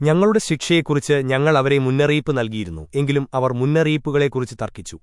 ഞങ്ങളുടെ ശിക്ഷയെക്കുറിച്ച് ഞങ്ങൾ അവരെ മുന്നറിയിപ്പ് നൽകിയിരുന്നു എങ്കിലും അവർ മുന്നറിയിപ്പുകളെക്കുറിച്ച് തർക്കിച്ചു.